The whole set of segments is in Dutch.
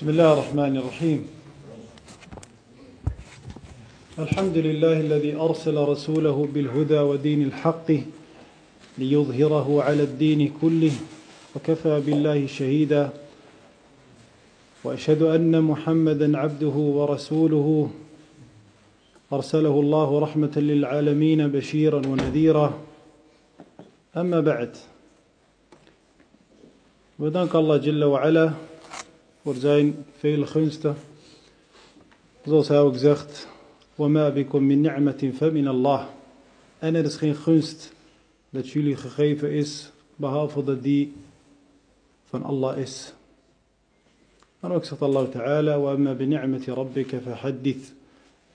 بسم الله الرحمن الرحيم. الحمد لله الذي أرسل رسوله بالهدى ودين الحق ليظهره على الدين كله وكفى بالله شهيدا وأشهد أن محمدا عبده ورسوله. أرسله الله رحمة للعالمين بشيرا ونذيرا. أما بعد We Jalla wa ala voor zijn vele gunsten. Zoals hij ook zegt, وَمَا بِكُم مِّن نِعْمَةٍ فَمِنَ اللَّهِ En er is geen gunst dat jullie gegeven is, behalve dat die van Allah is. Maar ook zegt Allah Ta'ala, وَأَمَّا بِنِعْمَةِ رَبِّكَ فَحَدِّث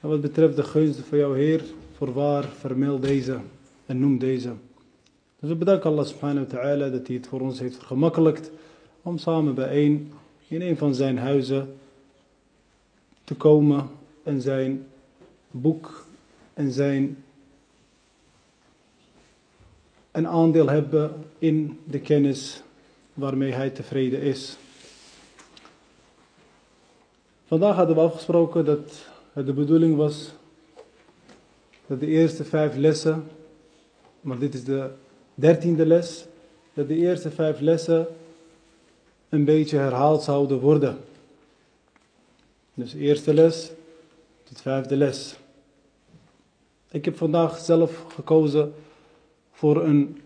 En wat betreft de gunsten van jouw Heer, voorwaar, vermeld deze en noem deze. Dus we bedanken Allah subhanahu wa ta'ala dat hij het voor ons heeft gemakkelijkt om samen bijeen in een van zijn huizen te komen en zijn boek en zijn een aandeel hebben in de kennis waarmee hij tevreden is. Vandaag hadden we afgesproken dat het de bedoeling was dat de eerste vijf lessen, maar dit is de dertiende les, dat de eerste vijf lessen een beetje herhaald zouden worden. Dus eerste les tot vijfde les. Ik heb vandaag zelf gekozen voor een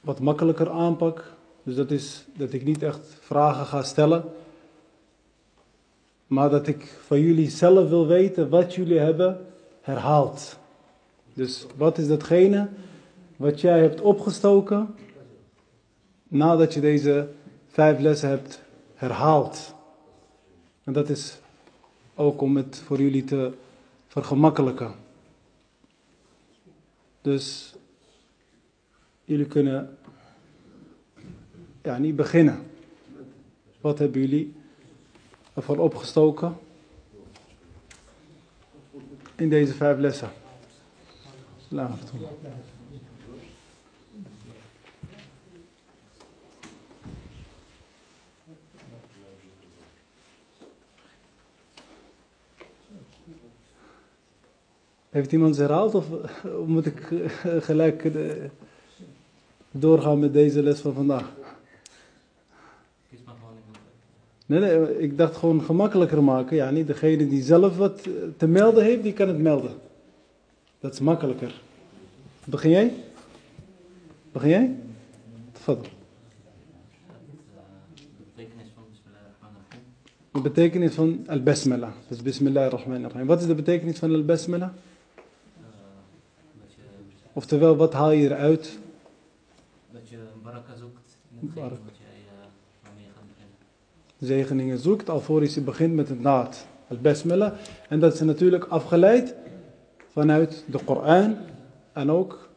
wat makkelijker aanpak. Dus dat is dat ik niet echt vragen ga stellen. Maar dat ik van jullie zelf wil weten wat jullie hebben herhaald. Dus wat is datgene wat jij hebt opgestoken nadat je deze vijf lessen hebt herhaald? En dat is ook om het voor jullie te vergemakkelijken. Dus jullie kunnen ja, niet beginnen. Wat hebben jullie ervan opgestoken in deze vijf lessen? Laat Heeft iemand ze herhaald of moet ik gelijk doorgaan met deze les van vandaag? Nee, nee, ik dacht gewoon gemakkelijker maken. Ja, niet degene die zelf wat te melden heeft, die kan het melden. Dat is makkelijker. Begin jij? Begin jij? Tafadal. De betekenis van al-basmala. Dus bismillahirrahmanirrahim. Wat is de betekenis van al-basmala? Oftewel, wat haal je eruit? Dat je een baraka zoekt in hetgeen Baraka. wat jij uh, waarmee je gaat beginnen. Zegeningen zoekt, alvorens je begint met het naad. Al-basmala. En dat is natuurlijk afgeleid vanuit de Koran en ook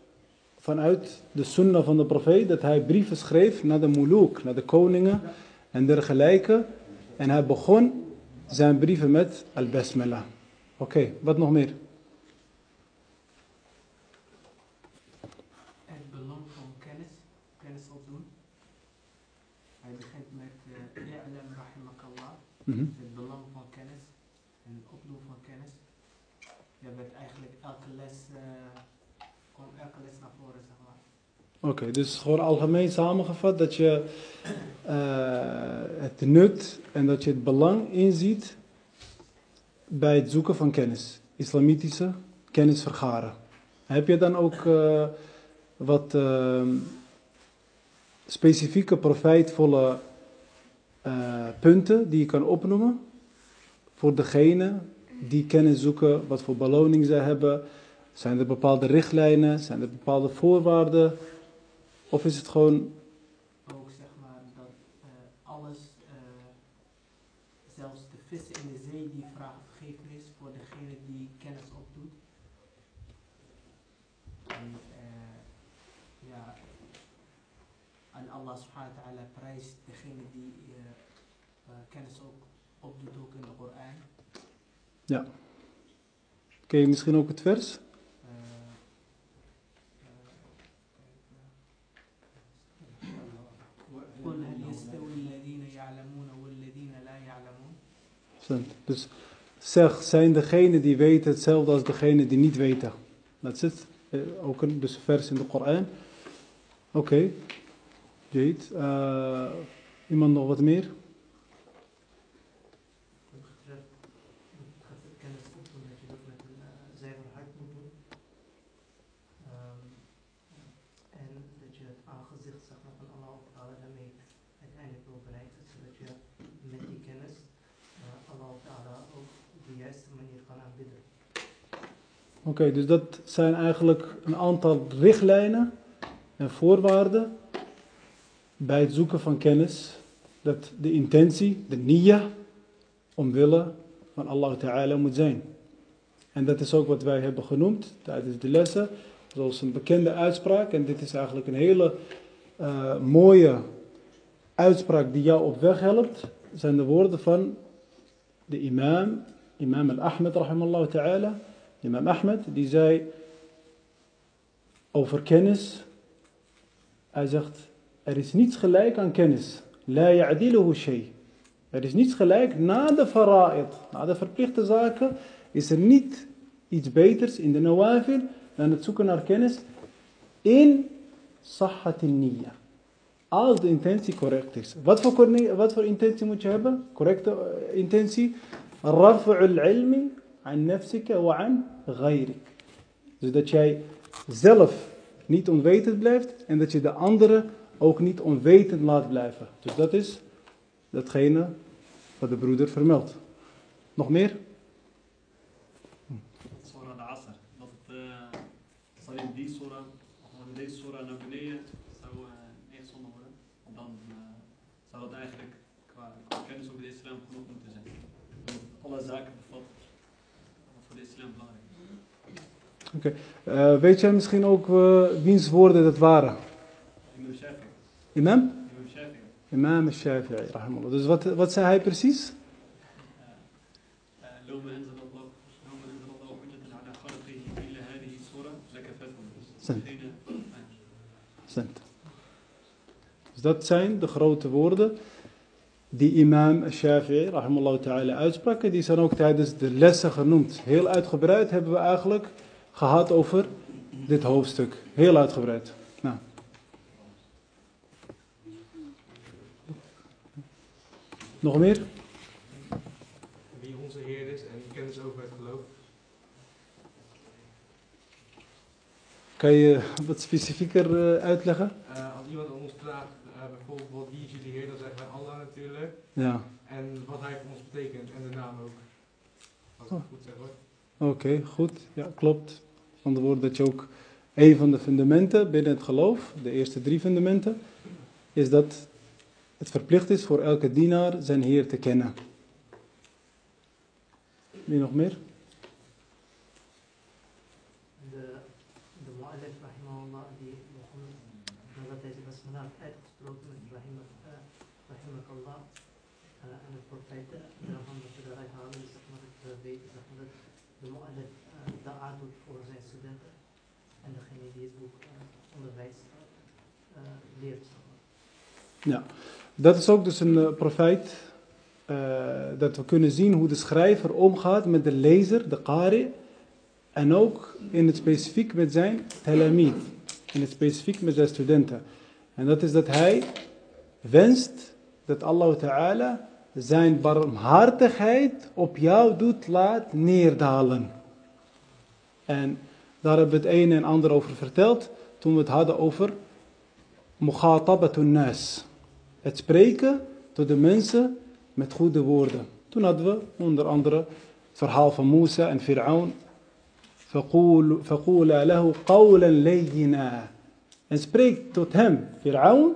vanuit de sunnah van de profeet, dat hij brieven schreef naar de muluk, naar de koningen en dergelijke. En hij begon zijn brieven met al-basmala. Oké, wat nog meer? Het belang van kennis, kennis opdoen. Hij begint met uh, i'lam Mhm. het belang van kennis en het opdoen van kennis. Je bent eigenlijk elke les, eh komt elke les naar voren, zeg maar. Oké, dus gewoon algemeen samengevat dat je eh, het nut en dat je het belang inziet bij het zoeken van kennis. Islamitische kennis vergaren. Heb je dan ook eh, wat eh, specifieke profijtvolle eh, punten die je kan opnoemen voor degene die kennis zoeken, wat voor beloning zij hebben? Zijn er bepaalde richtlijnen? Zijn er bepaalde voorwaarden? Of is het gewoon, Ook zeg maar dat eh, alles, eh, zelfs de vissen in de zee, die vragen vergiffenis voor degene die kennis opdoet. En ja, en Allah subhanahu wa ta'ala prijst degene die kennis ook opdoet ook in de Koran. Ja. Ken je misschien ook het vers? Dus zeg, zijn degenen die weten hetzelfde als degenen die niet weten. Dat zit ook een dus vers in de Koran. Oké, okay. Iemand nog wat meer? Oké, dus dat zijn eigenlijk een aantal richtlijnen en voorwaarden bij het zoeken van kennis. Dat de intentie, de niya, omwille van Allah Ta'ala moet zijn. En dat is ook wat wij hebben genoemd tijdens de lessen. Zoals een bekende uitspraak. En dit is eigenlijk een hele eh, mooie uitspraak die jou op weg helpt. Zijn de woorden van de imam, imam al-Ahmed rahimallahu ta'ala. Imam Ahmed, die zei over kennis. Hij zegt, er is niets gelijk aan kennis. La ya'diluhu shay. Er is niets gelijk na de fara'id. Na de verplichte zaken is er niet iets beters in de nawafil dan het zoeken naar kennis in sahhat niyya. Als de intentie correct is. Wat voor, wat voor intentie moet je hebben? Correcte eh, intentie. Raf'ul ilmi an nafsika wa an ghayrik. Dus dat jij zelf niet onwetend blijft en dat je de anderen ook niet onwetend laat blijven. Dus dat is datgene wat de broeder vermeldt. Nog meer? Surah al-Asr. Dat het eh, zal in die surah, of in deze surah naar beneden, zou ingezonden worden. Want dan eh, zou dat eigenlijk qua, kennis over de islam genoeg moeten zijn. Alle zaken bevat wat voor de islam belangrijk Oké. Okay. Weet jij misschien ook uh, wiens woorden dat waren? Imam Shafi'i. Imam? Imam Shafi'i. Imam Dus wat, wat zei hij precies? Cent. Dus dat zijn de grote woorden die imam Shafi'i rahimullah ta'ala uitspraken. Die zijn ook tijdens de lessen genoemd. Heel uitgebreid hebben we eigenlijk gehad over dit hoofdstuk. Heel uitgebreid. Nou. Nog meer? wie onze Heer is en kennis over het geloof. Kan je wat specifieker eh, uitleggen? Eh, als iemand ons vraagt, eh, bijvoorbeeld wie is jullie Heer, dan zeggen wij Allah natuurlijk. Ja. En wat hij voor ons betekent en de naam ook. Als ik het goed zeg hoor. Oké, goed. Ja, klopt. Van de woord dat je ook een van de fundamenten binnen het geloof, de eerste drie fundamenten, is dat het verplicht is voor elke dienaar zijn Heer te kennen. Wie nog meer? De, de mu'alif, rahimahullah, die begon nadat hij de basmala had uitgesproken met rahimah, eh, rahimakallah. eh, en de profeet daarvan dat we eruit halen, is zeg maar dat we weten zeg maar, dat de mu'alif eh, da'a doet voor zijn studenten. Boek eh, onderwijst, eh, leert. Ja, dat is ook dus een eh, profeet. eh, dat we kunnen zien hoe de schrijver omgaat met de lezer, de qari. En ook in het specifiek met zijn talamid. In het specifiek met zijn studenten. En dat is dat hij wenst dat Allah Ta'ala zijn barmhartigheid op jou doet laat neerdalen. En daar hebben we het een en ander over verteld. Toen we het hadden over mughatabatun nas. Het spreken tot de mensen met goede woorden. Toen hadden we onder andere het verhaal van Musa en Fir'aun. فَقُولُ- فَقُولَا لَهُ قَوْلًا لَيِّنًا En spreek tot hem, Fir'aun,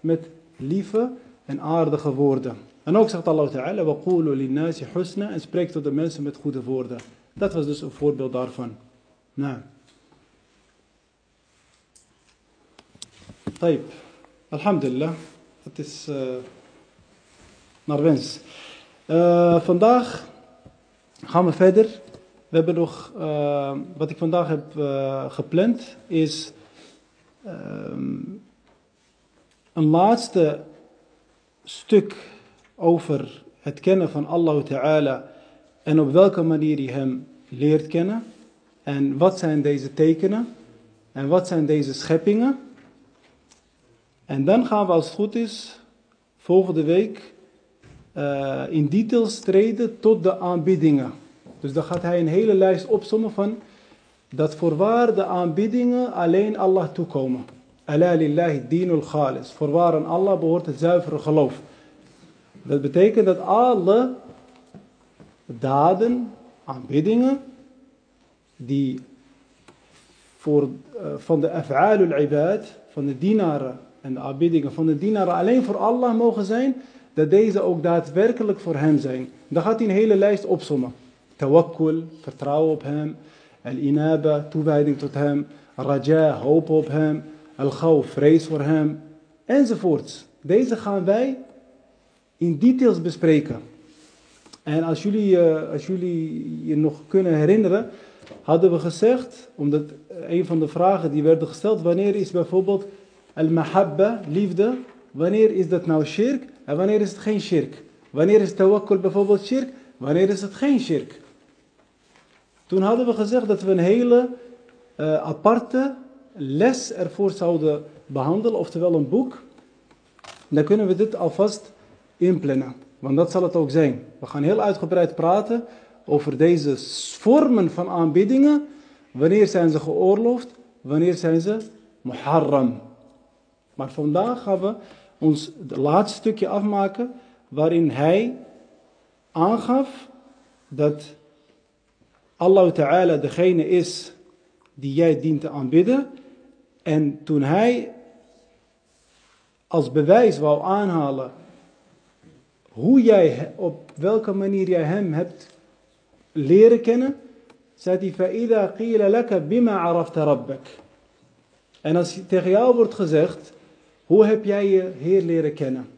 met lieve en aardige woorden. En ook zegt Allah Ta'ala, وَقُولُوا لِلنَّاسِ حُسْنًا En spreek tot de mensen met goede woorden. Dat was dus een voorbeeld daarvan. Nou. طيب. Alhamdulillah. Het is eh, naar wens. Eh, vandaag gaan we verder. We hebben nog, eh, wat ik vandaag heb eh, gepland, is ehm, een laatste stuk over het kennen van Allah Ta'ala en op welke manier je hem leert kennen. En wat zijn deze tekenen? En wat zijn deze scheppingen? En dan gaan we als het goed is volgende week eh, in details treden tot de aanbiedingen. Dus dan gaat hij een hele lijst opzommen van dat voorwaar de aanbiedingen alleen Allah toekomen. Ala lillahi dinul khalis. Voorwaar aan Allah behoort het zuivere geloof. Dat betekent dat alle daden, aanbiddingen, die voor, uh, van de af'alul ibad, van de dienaren en de aanbiddingen van de dienaren alleen voor Allah mogen zijn, dat deze ook daadwerkelijk voor hem zijn. Dan gaat hij een hele lijst opsommen. Tawakkul, vertrouwen op hem. Al-inaba, toewijding tot hem. Raja, hoop op hem. Al-khawf, vrees voor hem. Enzovoorts. Deze gaan wij in details bespreken. En als jullie, uh, als jullie je nog kunnen herinneren, hadden we gezegd, omdat een van de vragen die werden gesteld, wanneer is bijvoorbeeld al-mahabba, liefde, wanneer is dat nou shirk en wanneer is het geen shirk? Wanneer is tawakkul bijvoorbeeld shirk? Wanneer is het geen shirk? Toen hadden we gezegd dat we een hele uh, aparte les ervoor zouden behandelen, oftewel een boek. Dan kunnen we dit alvast inplannen, want dat zal het ook zijn. We gaan heel uitgebreid praten over deze vormen van aanbiddingen. Wanneer zijn ze geoorloofd? Wanneer zijn ze muharram? Maar vandaag gaan we ons het laatste stukje afmaken waarin hij aangaf dat Allah Ta'ala degene is die jij dient te aanbidden. En toen hij als bewijs wou aanhalen hoe jij, op welke manier jij hem hebt leren kennen, zei hij, فَإِذَا قِيلَ لَكَ بِمَا عَرَفْتَ رَبَّكَ En als tegen jou wordt gezegd, hoe heb jij je Heer leren kennen?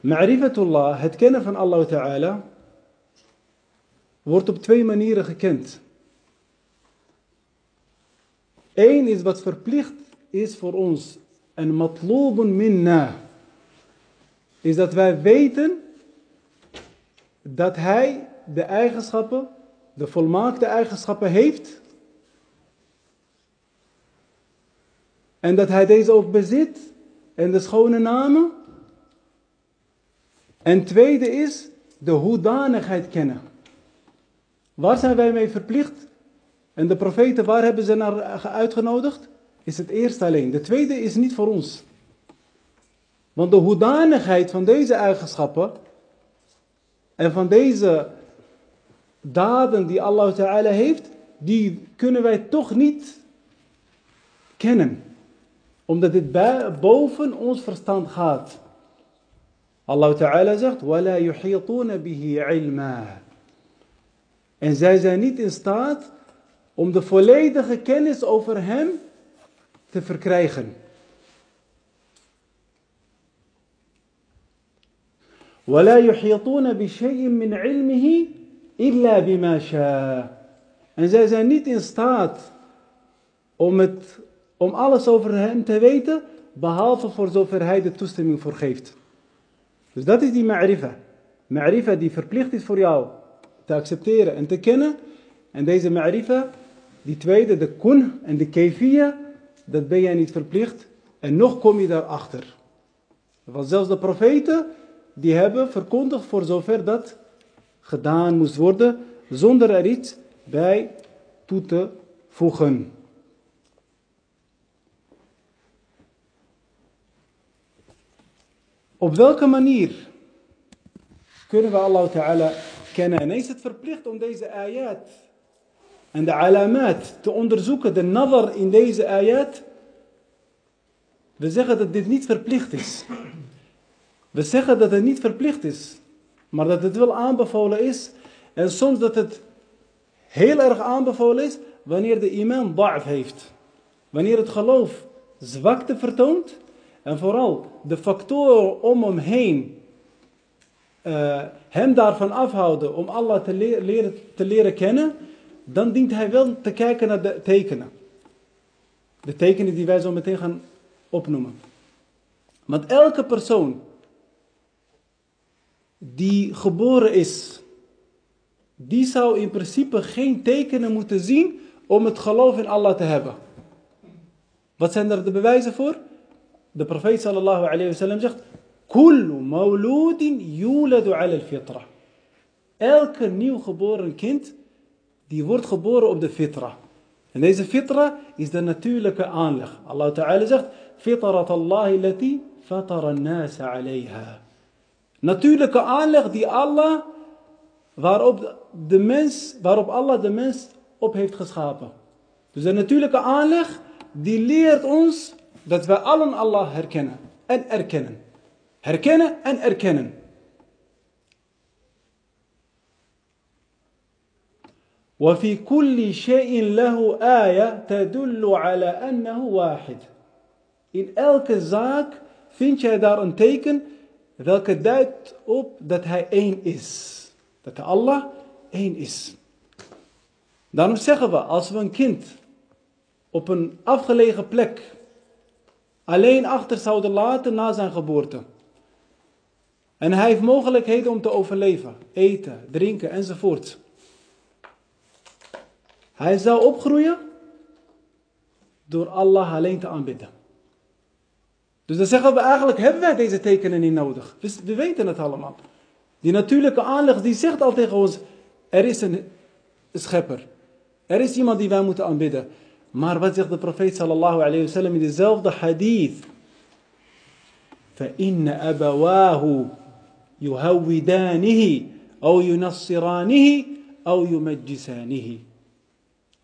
Ma'rifatullah, het kennen van Allah Ta'ala, wordt op twee manieren gekend. Eén is wat verplicht is voor ons, en matlubun minna, is dat wij weten dat Hij de eigenschappen, de volmaakte eigenschappen heeft En dat hij deze ook bezit. En de schone namen. En tweede is de hoedanigheid kennen. Waar zijn wij mee verplicht? En de profeten, waar hebben ze naar uitgenodigd? Is het eerste alleen. De tweede is niet voor ons. Want de hoedanigheid van deze eigenschappen en van deze daden die Allah Ta'ala heeft, die kunnen wij toch niet kennen omdat dit boven ons verstand gaat. Allah Ta'ala zegt, وَلَا يُحِيطُونَ بِهِ عِلْمًا En zij zijn niet in staat om de volledige kennis over hem te verkrijgen. ولا يحيطون بشيء من علمه Illa bima shaa. En zij zijn niet in staat om, het, om alles over hem te weten, behalve voor zover hij de toestemming voor geeft. Dus dat is die ma'rifa. Ma'rifa die verplicht is voor jou te accepteren en te kennen. En deze ma'rifa, die tweede, de kun en de kefia, dat ben jij niet verplicht. En nog kom je daarachter. Want zelfs de profeten, die hebben verkondigd voor zover dat gedaan moest worden, zonder er iets bij toe te voegen. Op welke manier kunnen we Allah Ta'ala kennen? En is het verplicht om deze ayat en de alamat te onderzoeken, de nadar in deze ayat? We zeggen dat dit niet verplicht is. We zeggen dat het niet verplicht is, maar dat het wel aanbevolen is. En soms dat het heel erg aanbevolen is wanneer de iman da'af heeft. Wanneer het geloof zwakte vertoont en vooral de factoren om hem heen uh, hem daarvan afhouden om Allah te leren, te leren kennen, dan dient hij wel te kijken naar de tekenen. De tekenen die wij zo meteen gaan opnoemen. Want elke persoon die geboren is die zou in principe geen tekenen moeten zien om het geloof in Allah te hebben. Wat zijn er de bewijzen voor? De profeet sallallahu alayhi wa sallam zegt, Kullu mawludin yuladu ala al-fitra. Elke nieuwgeboren kind, die wordt geboren op de fitra. En deze fitra is de natuurlijke aanleg. Allah Ta'ala zegt, Fitrat Allah lati fatara an-nasa alayha. Natuurlijke aanleg die Allah, waarop, de mens, waarop Allah de mens op heeft geschapen. Dus de natuurlijke aanleg, die leert ons dat wij allen Allah herkennen en erkennen. Herkennen en erkennen. وفي كل شيء له آية تدل على أنه واحد. In elke zaak vind jij daar een teken welke duidt op dat hij één is. Dat Allah één is. Daarom zeggen we, als we een kind op een afgelegen plek alleen achter zouden laten na zijn geboorte. En hij heeft mogelijkheden om te overleven, eten, drinken enzovoort. Hij zou opgroeien door Allah alleen te aanbidden. Dus dan zeggen we eigenlijk, hebben wij deze tekenen niet nodig? We, we weten het allemaal. Die natuurlijke aanleg die zegt al tegen ons, er is een schepper. Er is iemand die wij moeten aanbidden. Maar wat zegt de profeet sallallahu alayhi wa sallam in dezelfde hadith? فَإِنَّ أَبَوَاهُ يُهَوِّدَانِهِ أو يُنَصِّرَانِهِ أو يُمَجِّسَانِهِ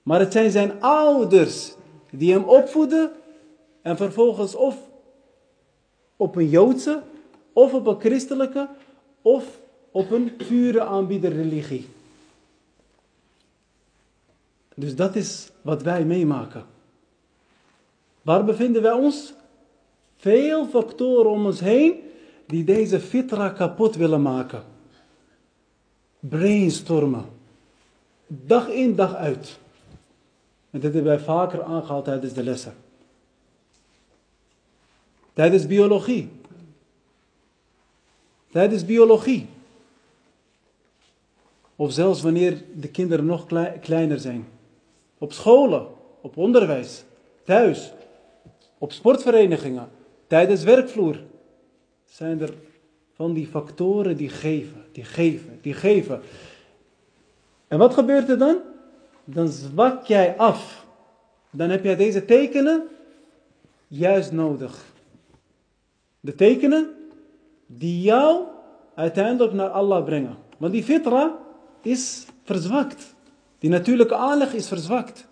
Maar het zijn zijn ouders die hem opvoeden en vervolgens of op een Joodse, of op een christelijke, of op een pure aanbiederreligie. Dus dat is wat wij meemaken. Waar bevinden wij ons? Veel factoren om ons heen die deze fitra kapot willen maken. Brainstormen. Dag in, dag uit. En dit hebben wij vaker aangehaald tijdens de lessen. Tijdens biologie. Tijdens biologie. Of zelfs wanneer de kinderen nog kleiner zijn. Op scholen, op onderwijs, thuis, op sportverenigingen, tijdens werkvloer. Zijn er van die factoren die geven, die geven, die geven. En wat gebeurt er dan? Dan zwak jij af. Dan heb jij deze tekenen juist nodig. De tekenen die jou uiteindelijk naar Allah brengen. Want die fitra is verzwakt. Die natuurlijke aanleg is verzwakt.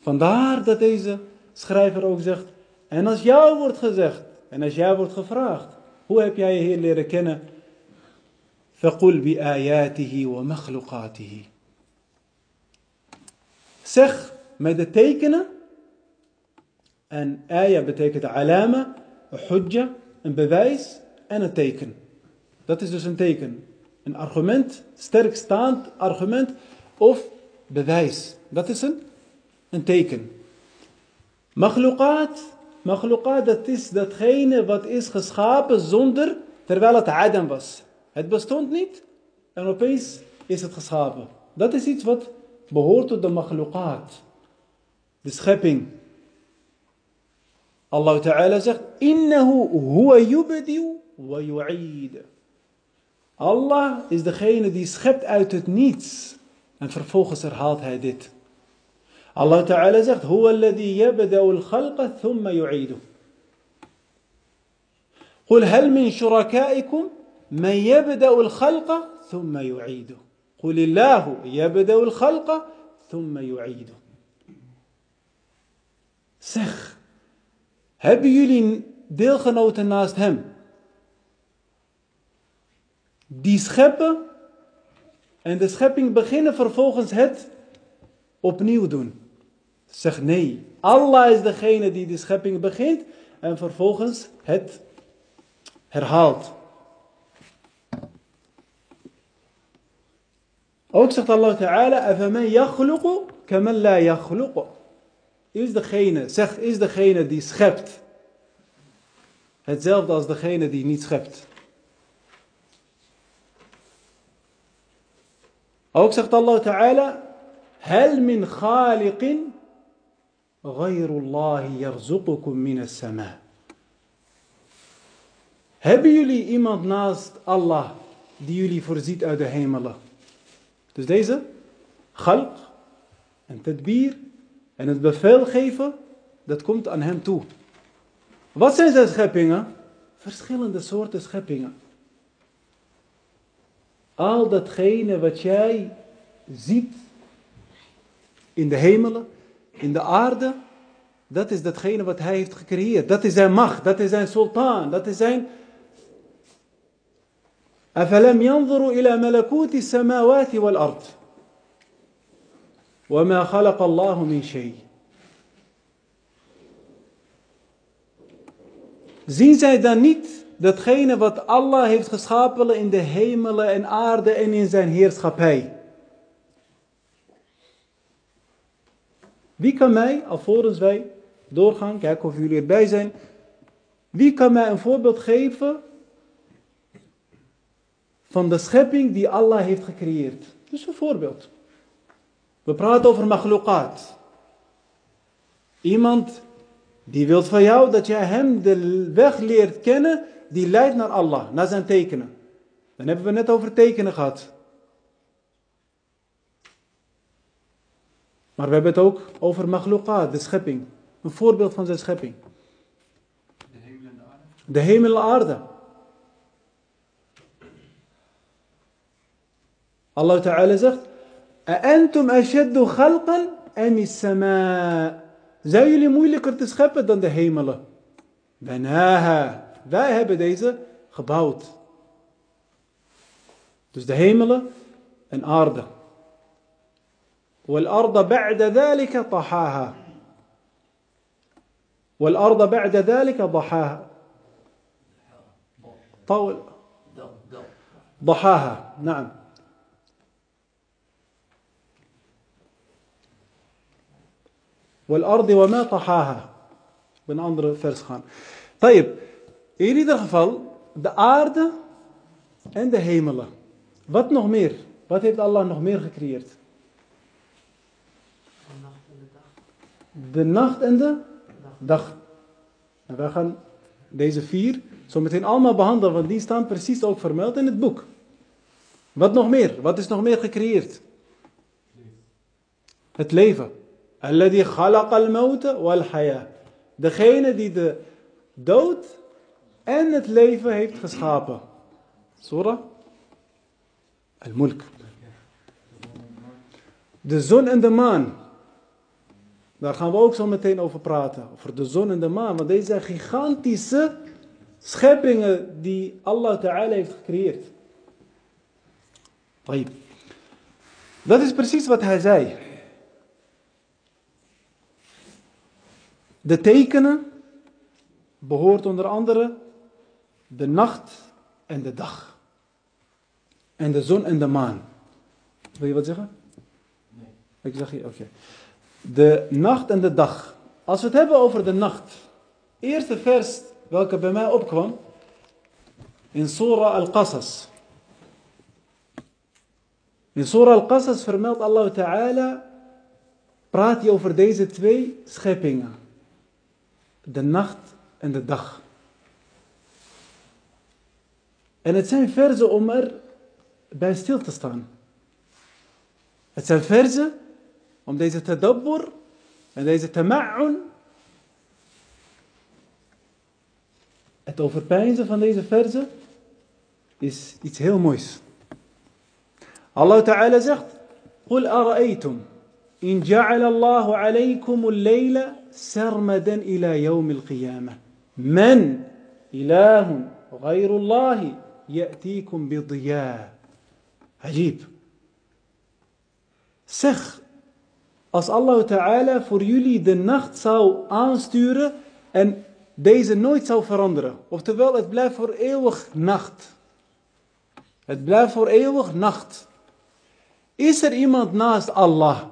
Vandaar dat deze schrijver ook zegt, en als jou wordt gezegd, en als jou wordt gevraagd, hoe heb jij je Heer leren kennen? فَقُلْ بِآيَاتِهِ وَمَخْلُقَاتِهِ Zeg met de tekenen, en ayah betekent alama, een hujja, een bewijs en een teken. Dat is dus een teken. Een argument, sterk staand argument of bewijs. Dat is een, een teken. Makhluqat, makhluqat dat is datgene wat is geschapen zonder, terwijl het Adam was. Het bestond niet en opeens is het geschapen. Dat is iets wat behoort tot de makhluqat. De schepping. Allah Ta'ala zegt, innahu huwa yubdiu wa yu'id. Allah is degene die schept uit het niets. En vervolgens herhaalt hij dit. Allah Ta'ala zegt, Huwa alladhi yabda'u al-khalqa thumma yu'idu. قل هل من شركائكم من يبدأ الخلق ثم يعيده قل الله يبدأ الخلق ثم يعيده Zeg, hebben jullie deelgenoten naast hem die scheppen en de schepping beginnen vervolgens het opnieuw doen. Zeg nee, Allah is degene die de schepping begint en vervolgens het herhaalt. Ook zegt Allah Ta'ala, أَفَمَنْ يَخْلُقُ كَمَنْ لَا يَخْلُقُ is degene, zegt, is degene die schept. Hetzelfde als degene die niet schept. Ook zegt Allah Ta'ala, Hel min khaliqin ghayrullahi yarzuqukum min as-sama. Hebben jullie iemand naast Allah die jullie voorziet uit de hemelen? Dus deze, khalq en tadbir en het bevel geven, dat komt aan hem toe. Wat zijn zijn scheppingen? Verschillende soorten scheppingen. Al datgene wat jij ziet in de hemelen, in de aarde, dat is datgene wat hij heeft gecreëerd. Dat is zijn macht, dat is zijn sultan, dat is zijn... أفلم ينظروا إلى ملكوت السماوات والأرض وما خلق الله من شيء Zien zij dan niet datgene wat Allah heeft geschapen in de hemelen en aarde en in zijn heerschappij? Wie kan mij, alvorens wij doorgaan, kijken of jullie erbij zijn, wie kan mij een voorbeeld geven van de schepping die Allah heeft gecreëerd? Dus een voorbeeld. We praten over makhluqat. Iemand die wil van jou dat jij hem de weg leert kennen die leidt naar Allah, naar zijn tekenen. Dan hebben we net over tekenen gehad. Maar we hebben het ook over makhluqat, de schepping. Een voorbeeld van zijn schepping. De hemel en de aarde. De hemel en aarde. Allah Ta'ala zegt: "Antum ashaddu khalqan am as-samaa?" Zijn jullie moeilijker te scheppen dan de hemelen? Banaha. Wij hebben deze gebouwd. Dus de hemelen en aarde. والأرض بعد ذلك طحاها والأرض بعد ذلك ضحاها طول ضحاها نعم Wa tahaha. Ik een andere vers gaan. Tayyip. In ieder geval, de aarde en de hemelen. Wat nog meer? Wat heeft Allah nog meer gecreëerd? De nacht en de dag. De nacht en de dag. En wij gaan deze vier zo meteen allemaal behandelen, want die staan precies ook vermeld in het boek. Wat nog meer? Wat is nog meer gecreëerd? Het leven. Alladhi khalaqa al-mauta wal-haya. Degene die de dood en het leven heeft geschapen. Surah Al-Mulk. De zon en de maan. Daar gaan we ook zo meteen over praten. Over de zon en de maan. Want deze zijn gigantische scheppingen die Allah Ta'ala heeft gecreëerd. Dat is precies wat hij zei. De tekenen behoort onder andere de nacht en de dag. En de zon en de maan. Wil je wat zeggen? Nee. Ik zeg je, oké. De nacht en de dag. Als we het hebben over de nacht. Eerste vers welke bij mij opkwam. In Surah Al-Qasas. In Surah Al-Qasas vermeldt Allah Ta'ala. Praat hij over deze twee scheppingen de nacht en de dag. En het zijn verzen om er bij stil te staan. Het zijn verzen om deze tadabbur en deze tama'un het overpijnzen van deze verzen is iets heel moois. Allah Ta'ala zegt: قُلْ ara'aytum" إن جعل الله عليكم الليل سرمدا إلى يوم القيامة من إله غير الله يأتيكم بضياء عجيب Zeg, als Allah Ta'ala voor jullie de nacht zou aansturen en deze nooit zou veranderen. Oftewel, het blijft voor eeuwig nacht. Het blijft voor eeuwig nacht. Is er iemand naast Allah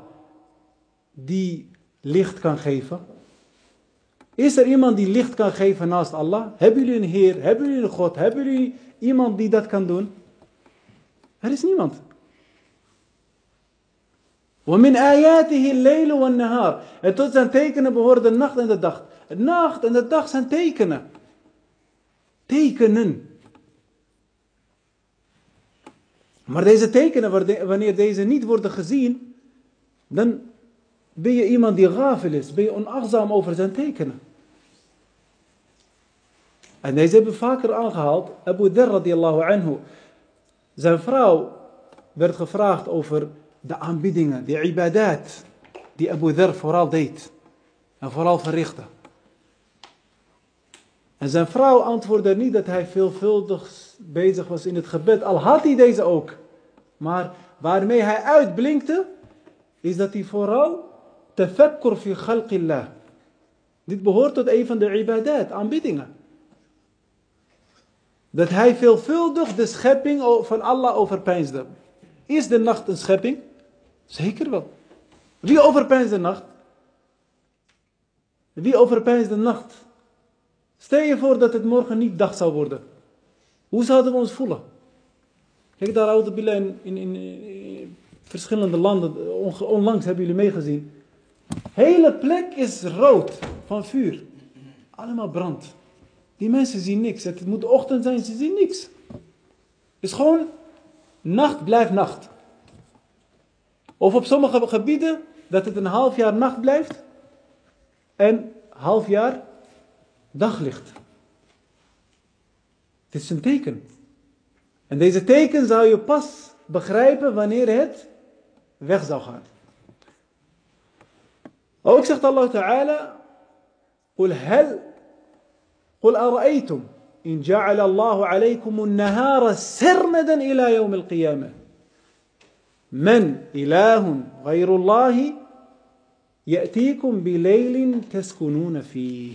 die licht kan geven? Is er iemand die licht kan geven naast Allah? Hebben jullie een Heer? Hebben jullie een God? Hebben jullie iemand die dat kan doen? Er is niemand. وَمِنْ آيَاتِهِ اللَّيْلُ وَالنَّهَارِ En tot zijn tekenen behoren de nacht en de dag. De nacht en de dag zijn tekenen. Tekenen. Maar deze tekenen, waarde- wanneer deze niet worden gezien, dan ben je iemand die gafel is. Ben je onachtzaam over zijn tekenen. En deze hebben vaker aangehaald. Abu Dhar radiallahu anhu. Zijn vrouw werd gevraagd over de aanbiedingen, de ibadat, die Abu Dhar vooral deed. En vooral verrichtte. En zijn vrouw antwoordde niet dat hij veelvuldig bezig was in het gebed, al had hij deze ook. Maar waarmee hij uitblinkte, is dat hij vooral tafakkur fi khalqillah. Dit behoort tot een van de ibadat, aanbiedingen. Dat hij veelvuldig de schepping van Allah overpeinsde. Is de nacht een schepping? Zeker wel. Wie overpeinst de nacht? Wie overpeinst de nacht? Stel je voor dat het morgen niet dag zou worden. Hoe zouden we ons voelen? Kijk, daar oude billen in, in, in, verschillende landen, onlangs hebben jullie meegezien. Hele plek is rood van vuur. Allemaal brand. Die mensen zien niks. Het moet ochtend zijn, ze zien niks. Het is gewoon, nacht blijft nacht. Of op sommige gebieden dat het een half jaar nacht blijft en half jaar daglicht. Het is een teken. En deze teken zou je pas begrijpen wanneer het weg zou gaan. Ook zegt Allah Ta'ala, قل هل قل أرأيتم إن جعل الله عليكم النهار سرمدا إلى يوم القيامة من إله غير الله يأتيكم بليل تسكنون فيه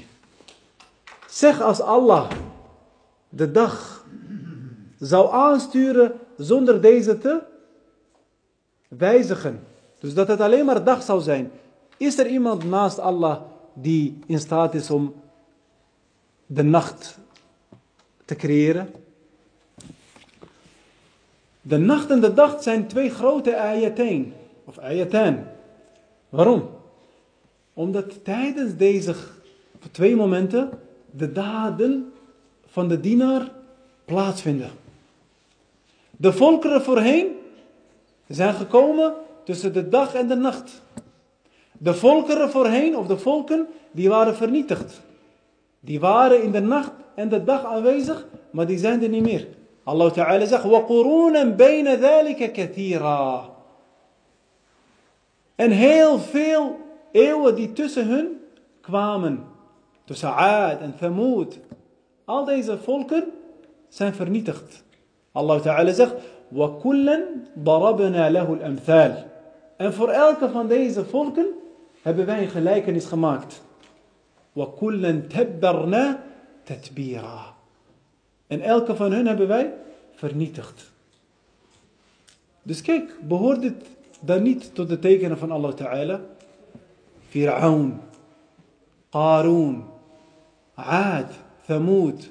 Zeg als Allah de dag zou aansturen zonder deze te wijzigen. Dus dat het alleen maar dag zou zijn. Is er iemand naast Allah die in staat is om de nacht te creëren? De nacht en de dag zijn twee grote ayateen. Of ayatan. Waarom? Omdat tijdens deze twee momenten de daden van de dienaar plaatsvinden. De volkeren voorheen zijn gekomen tussen de dag en de nacht. De volkeren voorheen, of de volken, die waren vernietigd. Die waren in de nacht en de dag aanwezig, maar die zijn er niet meer. Allah Ta'ala zegt, وَقُرُونًا بَيْنَ ذَلِكَ كَثِيرًا En heel veel eeuwen die tussen hun kwamen. Tussen Aad en Thamud. Al deze volken zijn vernietigd. Allah Ta'ala zegt, وَكُلًّا ضَرَبْنَا لَهُ الْأَمْثَالِ En voor elke van deze volken hebben wij een gelijkenis gemaakt. وَكُلًّا تَبَّرْنَا تَتْبِيرًا En elke van hun hebben wij vernietigd. Dus kijk, behoort dit dan niet tot de tekenen van Allah Ta'ala? Fir'aun, Qarun, Aad, Thamud,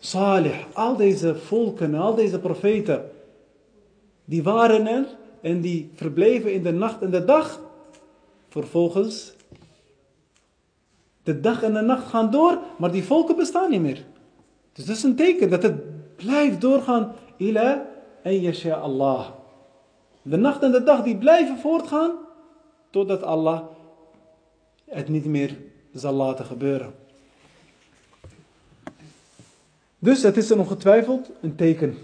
Salih, al deze volken, al deze profeten, die waren er en die verbleven in de nacht en de dag. Vervolgens, de dag en de nacht gaan door, maar die volken bestaan niet meer. Dus dat is een teken dat het blijft doorgaan. Ila en yasha Allah. De nacht en de dag die blijven voortgaan. Totdat Allah het niet meer zal laten gebeuren. Dus het is ongetwijfeld een teken.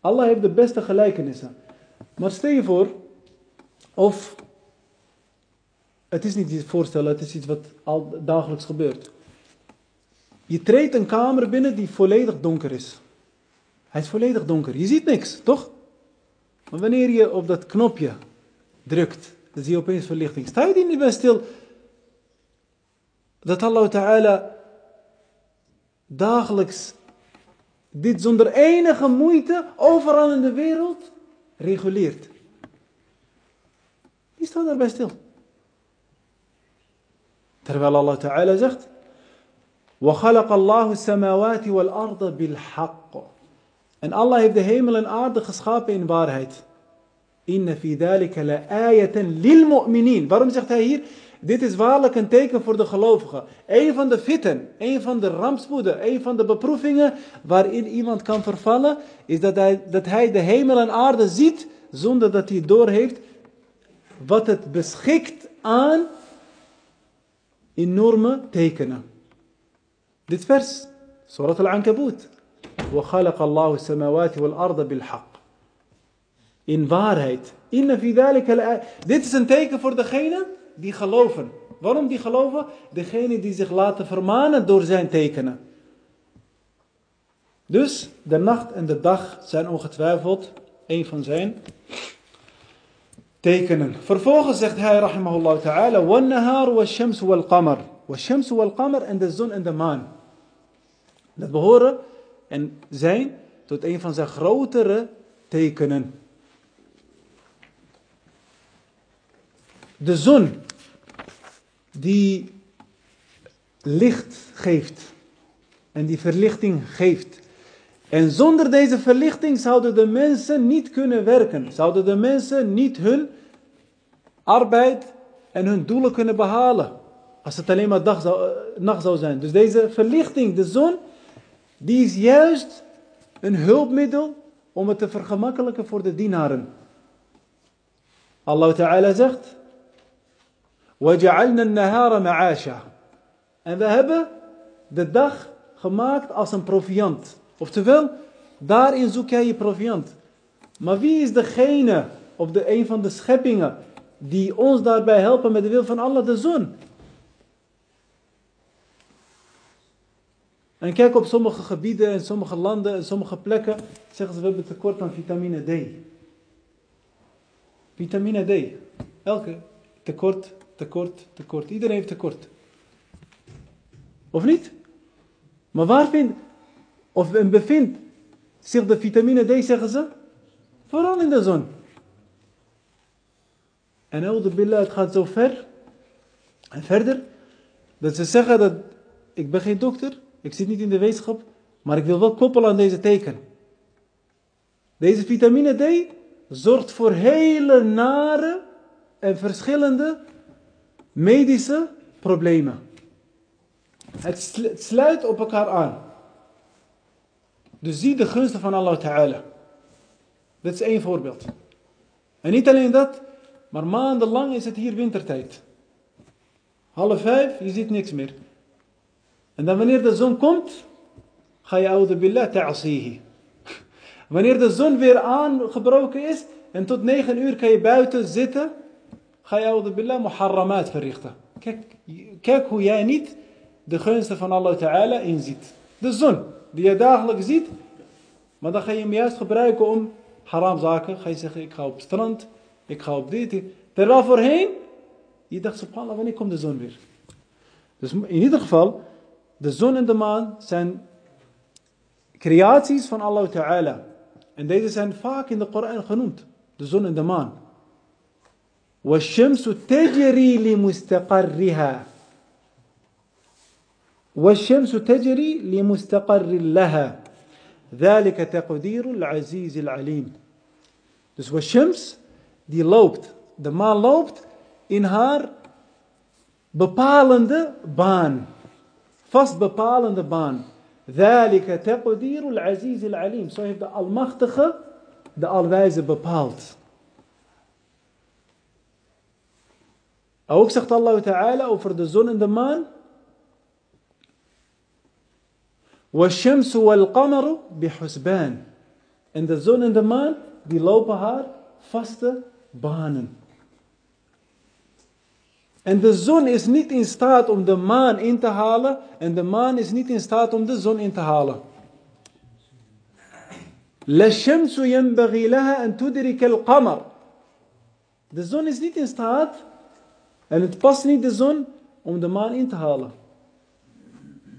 Allah heeft de beste gelijkenissen. Maar stel je voor, of het is niet iets voorstellen, het is iets wat al dagelijks gebeurt. Je treedt een kamer binnen die volledig donker is. Hij is volledig donker. Je ziet niks, toch? Maar wanneer je op dat knopje drukt, dan zie je opeens verlichting. Sta je niet bij stil? Dat Allah Ta'ala dagelijks dit zonder enige moeite overal in de wereld reguleert. Wie staat daarbij stil? Terwijl Allah Ta'ala zegt, وَخَلَقَ اللَّهُ السَّمَاوَاتِ وَالْأَرْضَ بِالْحَقِّ En Allah heeft de hemel en aarde geschapen in waarheid. Inna fi dhalika la ayatan lil mu'minin. Waarom zegt hij hier? Dit is waarlijk een teken voor de gelovigen. Een van de fitten, een van de rampspoeden, een van de beproevingen waarin iemand kan vervallen, is dat hij, dat hij de hemel en aarde ziet zonder dat hij doorheeft wat het beschikt aan enorme tekenen. Dit vers, Surat al-Ankabut. وَخَلَقَ اللَّهُ السَّمَاوَاتِ وَالْأَرْضَ بِالْحَقِّ In waarheid. Inna fi dhalika la- Dit is een teken voor degene die geloven. Waarom die geloven? Degene die zich laten vermanen door zijn tekenen. Dus de nacht en de dag zijn ongetwijfeld een van zijn tekenen. Vervolgens zegt hij, rahimahullah ta'ala, وَالنَّهَارُ وَالشَّمْسُ وَالْقَمَرُ وَالشَّمْسُ وَالْقَمَرُ en de zon en de maan. Dat behoren en zijn tot een van zijn grotere tekenen. De zon die licht geeft en die verlichting geeft. En zonder deze verlichting zouden de mensen niet kunnen werken. Zouden de mensen niet hun arbeid en hun doelen kunnen behalen. Als het alleen maar dag zou, eh, nacht zou zijn. Dus deze verlichting, de zon, die is juist een hulpmiddel om het te vergemakkelijken voor de dienaren. Allah Ta'ala zegt, وَجَعَلْنَا النَّهَارَ مَعَاشًا En we hebben de dag gemaakt als een proviant. Oftewel, daarin zoek jij je proviant. Maar wie is degene, of de een van de scheppingen, die ons daarbij helpen met de wil van Allah, de zon? En kijk op sommige gebieden en sommige landen en sommige plekken, zeggen ze we hebben tekort aan vitamine D. Vitamine D. Elke tekort, tekort, tekort. Iedereen heeft tekort. Of niet? Maar waar vindt, of en bevindt zich de vitamine D, zeggen ze? Vooral in de zon. En Eude Billah, het gaat zo ver en verder, dat ze zeggen dat, ik ben geen dokter, ik zit niet in de wetenschap, maar ik wil wel koppelen aan deze teken. Deze vitamine D zorgt voor hele nare en verschillende medische problemen. Het sluit op elkaar aan. Dus zie de gunsten van Allah Ta'ala. Dit is één voorbeeld. En niet alleen dat, maar maandenlang is het hier wintertijd. Half vijf, je ziet niks meer. En dan wanneer de zon komt, ga je oude billah ta'asihi. Wanneer de zon weer aangebroken is en tot negen uur kan je buiten zitten, ga je oude billah muharramat verrichten. Kijk, kijk hoe jij niet de gunsten van Allah Ta'ala inziet. De zon, die je dagelijks ziet, maar dan ga je hem juist gebruiken om haram zaken. Ga je zeggen, ik ga op het strand, ik ga op dit. Terwijl voorheen, je dacht, subhanallah, wanneer komt de zon weer? Dus in ieder geval, de zon en de maan zijn creaties van Allah Ta'ala. En deze zijn vaak in de Koran genoemd. De zon en de maan. والشمس تجري لمستقرها والشمس تجري لمستقر لها ذلك تقدير العزيز العليم Dus والشمس die loopt, de maan loopt in haar bepalende baan. Vast bepalende baan. ذلك تقدير العزيز العليم. Zo heeft de Almachtige de Alwijze bepaald. Ook zegt Allah Ta'ala over de zon en de maan. والشمس والقمر بحسبان. En de zon en de maan, die lopen haar vaste banen. En de zon is niet in staat om de maan in te halen. En de maan is niet in staat om de zon in te halen. لا الشمس ينبغي لها أن تدرك القمر. De zon is niet in staat en het past niet de zon om de maan in te halen.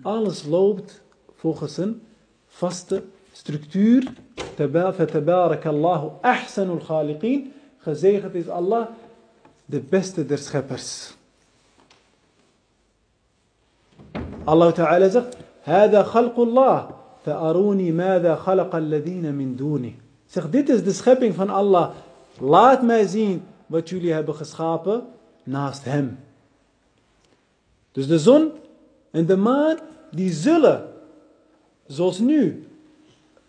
Alles loopt volgens een vaste structuur. فَتَبَارَكَ اللَّهُ أَحْسَنُ الْخَالِقِينَ Gezegend is Allah, de beste der scheppers. Allah Ta'ala zegt, هَذَا خَلْقُ اللَّهِ فأروني ماذا خلق الذين من دونه. Zeg, dit is de schepping van Allah. Laat mij zien wat jullie hebben geschapen naast hem. Dus de zon en de maan, die zullen, zoals nu,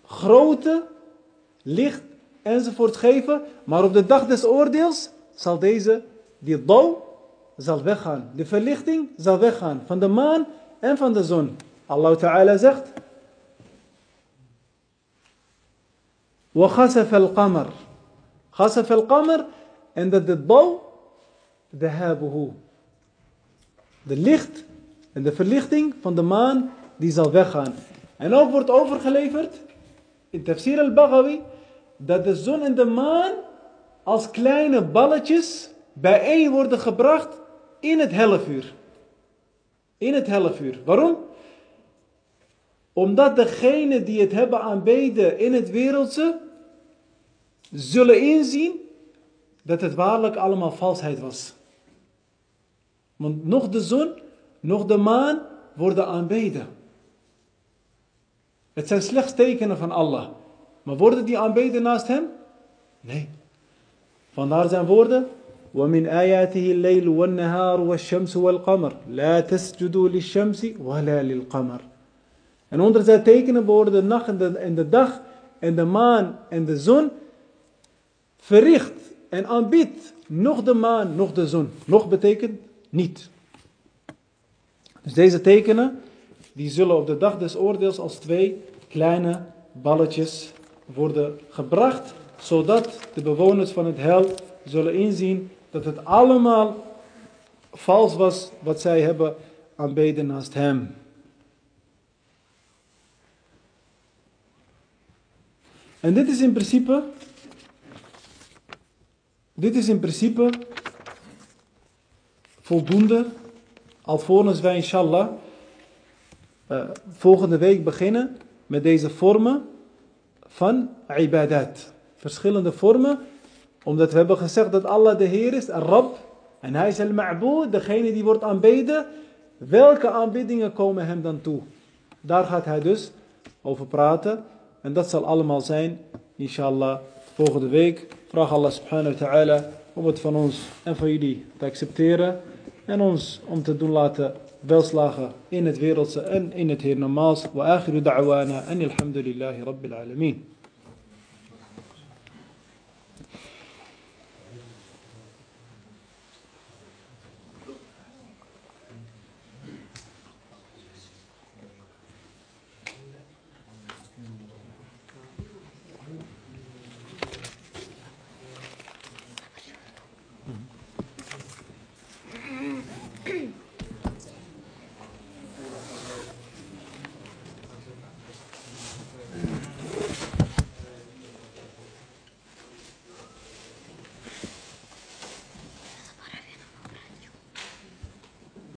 grote, licht enzovoort geven. Maar op de dag des oordeels zal deze, die dauw, zal weggaan. De verlichting zal weggaan van de maan en van de zon. Allah Ta'ala zegt, وخسف القمر خسف القمر en dat de dauw ذهابه de licht en de verlichting van de maan die zal weggaan. en ook wordt overgeleverd in Tafsir al-Baghawi dat de zon en de maan als kleine balletjes bijeen worden gebracht in het helfuur. In het helfuur. Waarom? Omdat degenen die het hebben aanbeden in het wereldse zullen inzien dat het waarlijk allemaal valsheid was. Want nog de zon, nog de maan worden aanbeden. Het zijn slechts tekenen van Allah. Maar worden die aanbeden naast hem? Nee. Vandaar zijn woorden. ومن آياته الليل والنهار والشمس والقمر لا تسجدوا للشمس ولا للقمر En onder zijn tekenen behoren de nacht en de, en de dag en de maan en de zon verricht en aanbiedt nog de maan, nog de zon. Nog betekent niet. Dus deze tekenen, die zullen op de dag des oordeels als twee kleine balletjes worden gebracht, zodat de bewoners van het hel zullen inzien dat het allemaal vals was wat zij hebben aanbeden naast hem. En dit is in principe, dit is in principe voldoende, alvorens wij inshallah uh, volgende week beginnen met deze vormen van ibadat. Verschillende vormen, omdat we hebben gezegd dat Allah de Heer is, Rab, en Hij is al-Ma'boed, degene die wordt aanbeden. Welke aanbiddingen komen Hem dan toe? Daar gaat Hij dus over praten. En dat zal allemaal zijn, inshallah, volgende week. Vraag Allah subhanahu wa ta'ala om het van ons en van jullie te accepteren. En ons om te doen laten welslagen in het wereldse en in het hiernamaals. Wa akhiru da'wana en alhamdulillahi rabbil alamin.